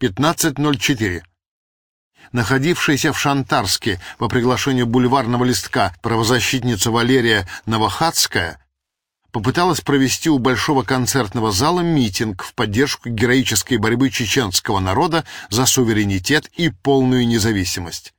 15.04. Находившаяся в Шантарске по приглашению бульварного листка правозащитница Валерия Новохадская попыталась провести у Большого концертного зала митинг в поддержку героической борьбы чеченского народа за суверенитет и полную независимость.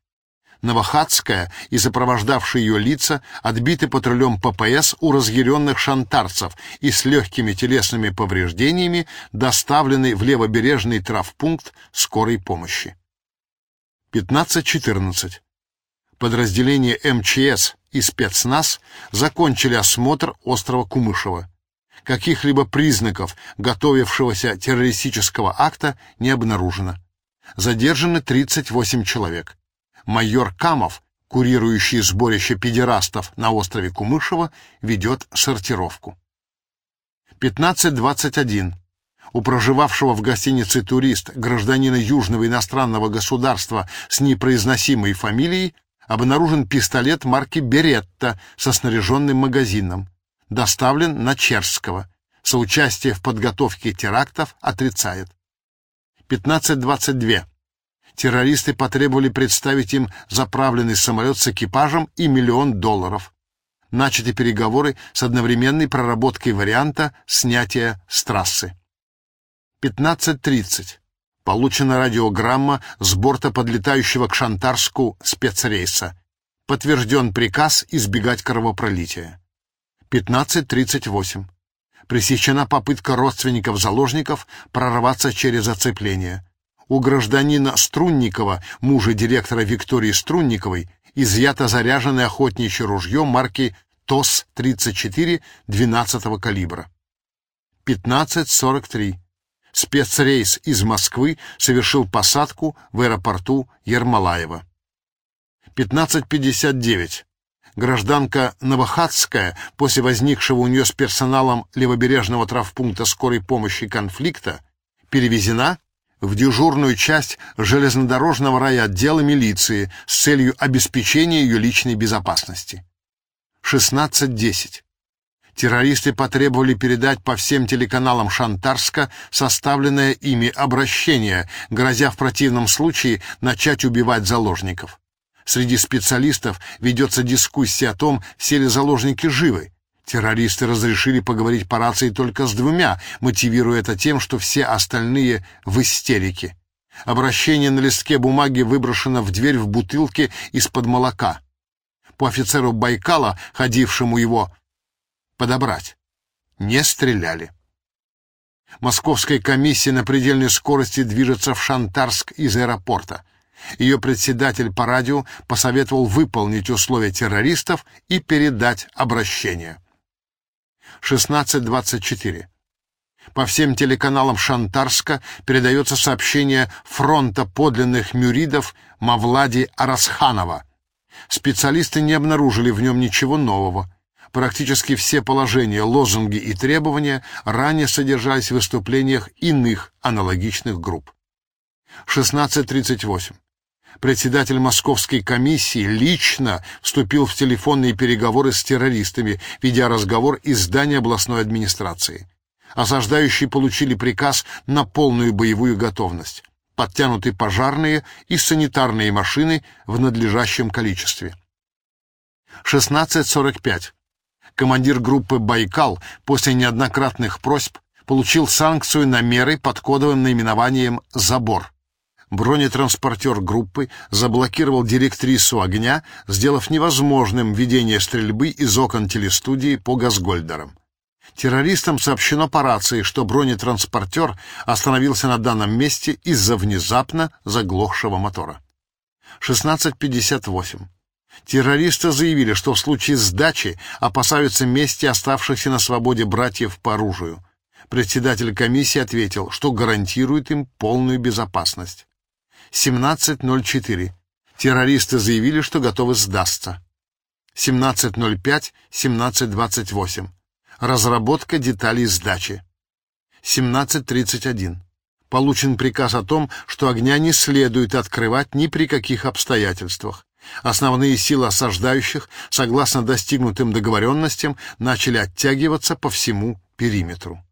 Новохадская и сопровождавшие ее лица отбиты патрулем ППС у разъяренных шантарцев и с легкими телесными повреждениями доставлены в левобережный травпункт скорой помощи. 15.14. Подразделения МЧС и спецназ закончили осмотр острова Кумышева. Каких-либо признаков готовившегося террористического акта не обнаружено. Задержаны 38 человек. Майор Камов, курирующий сборище педерастов на острове Кумышево, ведет сортировку. 15.21 у проживавшего в гостинице турист гражданина южного иностранного государства с непроизносимой фамилией обнаружен пистолет марки «Беретта» со снаряженным магазином. Доставлен на Черского. Соучастие в подготовке терактов отрицает. 15.22. Террористы потребовали представить им заправленный самолет с экипажем и миллион долларов. Начаты переговоры с одновременной проработкой варианта снятия с трассы. 15.30. Получена радиограмма с борта подлетающего к Шантарску спецрейса. Подтвержден приказ избегать кровопролития. 15.38. Пресечена попытка родственников заложников прорваться через оцепление. У гражданина Струнникова, мужа директора Виктории Струнниковой, изъято заряженное охотничье ружье марки ТОС-34 12 калибра. 15.43 спецрейс из Москвы совершил посадку в аэропорту Ермолаева. 15.59. Гражданка Новохадская после возникшего у нее с персоналом левобережного травпункта скорой помощи конфликта перевезена в дежурную часть железнодорожного райотдела милиции с целью обеспечения ее личной безопасности. 16.10 террористы потребовали передать по всем телеканалам Шантарска составленное ими обращение, грозя в противном случае начать убивать заложников. Среди специалистов ведется дискуссия о том, все ли заложники живы. Террористы разрешили поговорить по рации только с двумя, мотивируя это тем, что все остальные в истерике. Обращение на листке бумаги выброшено в дверь в бутылке из-под молока. По офицеру Байкала, ходившему его подобрать. Не стреляли. Московская комиссия на предельной скорости движется в Шантарск из аэропорта. Ее председатель по радио посоветовал выполнить условия террористов и передать обращение. 16.24. По всем телеканалам Шантарска передается сообщение фронта подлинных мюридов Мавлади Арасханова. Специалисты не обнаружили в нем ничего нового. Практически все положения, лозунги и требования ранее содержались в выступлениях иных аналогичных групп. 1638. Председатель Московской комиссии лично вступил в телефонные переговоры с террористами, ведя разговор из здания областной администрации. Осаждающие получили приказ на полную боевую готовность. Подтянуты пожарные и санитарные машины в надлежащем количестве. 1645 командир группы «Байкал» после неоднократных просьб получил санкцию на меры под кодовым наименованием «Забор». Бронетранспортер группы заблокировал директрису огня, сделав невозможным ведение стрельбы из окон телестудии по Газгольдерам. Террористам сообщено по рации, что бронетранспортер остановился на данном месте из-за внезапно заглохшего мотора. 1658. Террористы заявили, что в случае сдачи опасаются мести оставшихся на свободе братьев по оружию. Председатель комиссии ответил, что гарантирует им полную безопасность. 17.04. Террористы заявили, что готовы сдастся. 17.05, 17.28. Разработка деталей сдачи. 17.31. Получен приказ о том, что огня не следует открывать ни при каких обстоятельствах. Основные силы осаждающих, согласно достигнутым договоренностям, начали оттягиваться по всему периметру.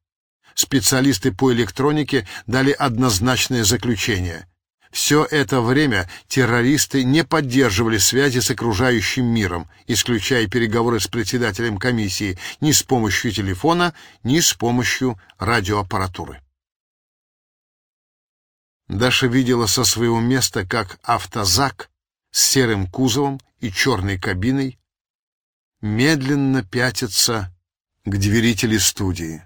Специалисты по электронике дали однозначное заключение. Все это время террористы не поддерживали связи с окружающим миром, исключая переговоры с председателем комиссии ни с помощью телефона, ни с помощью радиоаппаратуры. Даша видела со своего места, как автозак с серым кузовом и черной кабиной медленно пятится к двери телестудии.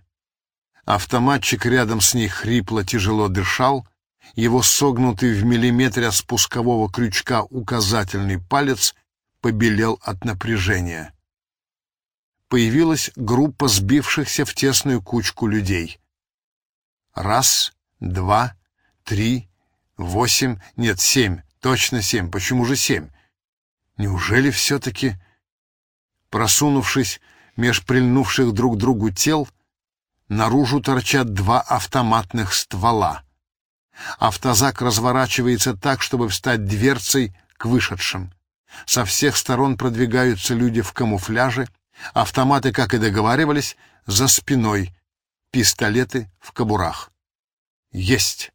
Автоматчик рядом с ней хрипло тяжело дышал, его согнутый в миллиметре от спускового крючка указательный палец побелел от напряжения. Появилась группа сбившихся в тесную кучку людей. Раз, два, три, восемь, нет, семь, точно семь. Почему же семь? Неужели все-таки, просунувшись меж прильнувших друг другу тел, наружу торчат два автоматных ствола? Автозак разворачивается так, чтобы встать дверцей к вышедшим. Со всех сторон продвигаются люди в камуфляже, автоматы, как и договаривались, за спиной, пистолеты в кобурах. Есть!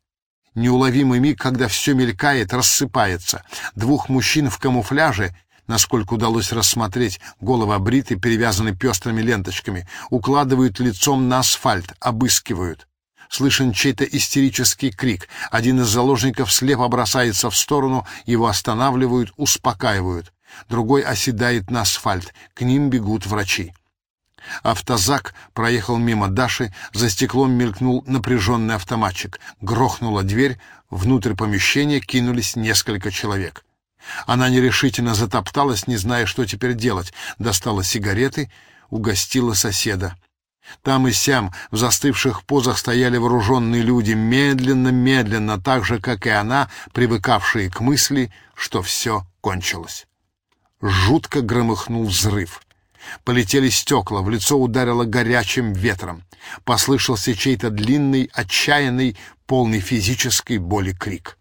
Неуловимый миг, когда все мелькает, рассыпается. Двух мужчин в камуфляже, насколько удалось рассмотреть, головы обриты, перевязаны пестрыми ленточками, укладывают лицом на асфальт, обыскивают. Слышен чей-то истерический крик. Один из заложников слепо бросается в сторону, его останавливают, успокаивают. Другой оседает на асфальт. К ним бегут врачи. Автозак проехал мимо Даши, за стеклом мелькнул напряженный автоматчик. Грохнула дверь, внутрь помещения кинулись несколько человек. Она нерешительно затопталась, не зная, что теперь делать. Достала сигареты, угостила соседа. Там и сям в застывших позах стояли вооруженные люди, медленно-медленно, так же, как и она, привыкавшие к мысли, что все кончилось. Жутко громыхнул взрыв. Полетели стекла, в лицо ударило горячим ветром. Послышался чей-то длинный, отчаянный, полный физической боли крик.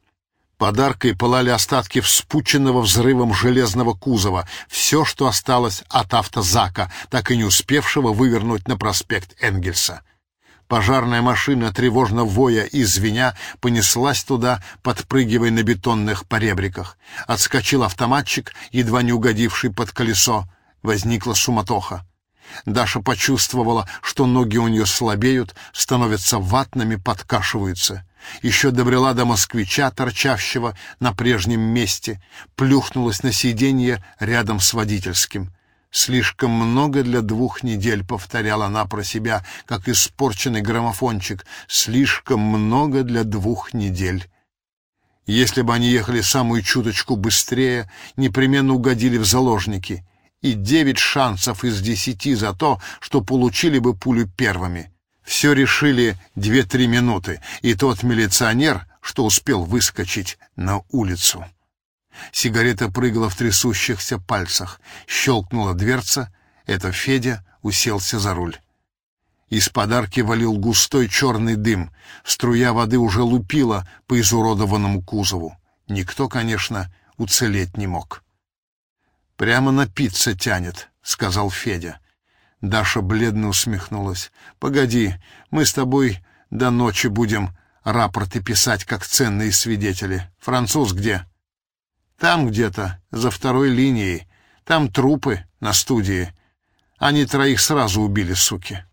Подаркой пылали остатки вспученного взрывом железного кузова, все, что осталось от автозака, так и не успевшего вывернуть на проспект Энгельса. Пожарная машина, тревожно воя и звеня, понеслась туда, подпрыгивая на бетонных поребриках. Отскочил автоматчик, едва не угодивший под колесо. Возникла суматоха. Даша почувствовала, что ноги у нее слабеют, становятся ватными, подкашиваются. Еще добрела до москвича, торчавшего на прежнем месте, плюхнулась на сиденье рядом с водительским. «Слишком много для двух недель», — повторяла она про себя, как испорченный граммофончик. «Слишком много для двух недель». Если бы они ехали самую чуточку быстрее, непременно угодили в заложники. И девять шансов из десяти за то, что получили бы пулю первыми. Все решили две-три минуты, и тот милиционер, что успел выскочить на улицу. Сигарета прыгала в трясущихся пальцах. Щелкнула дверца. Это Федя уселся за руль. Из подарки валил густой черный дым. Струя воды уже лупила по изуродованному кузову. Никто, конечно, уцелеть не мог. «Прямо напиться тянет», — сказал Федя. Даша бледно усмехнулась. «Погоди, мы с тобой до ночи будем рапорты писать, как ценные свидетели. Француз где?» «Там где-то, за второй линией. Там трупы на студии. Они троих сразу убили, суки».